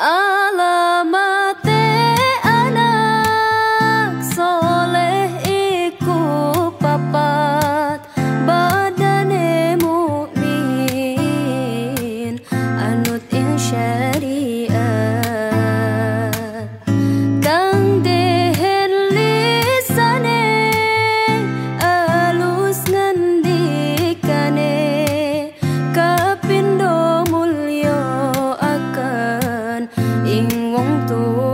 Oh. vong tu.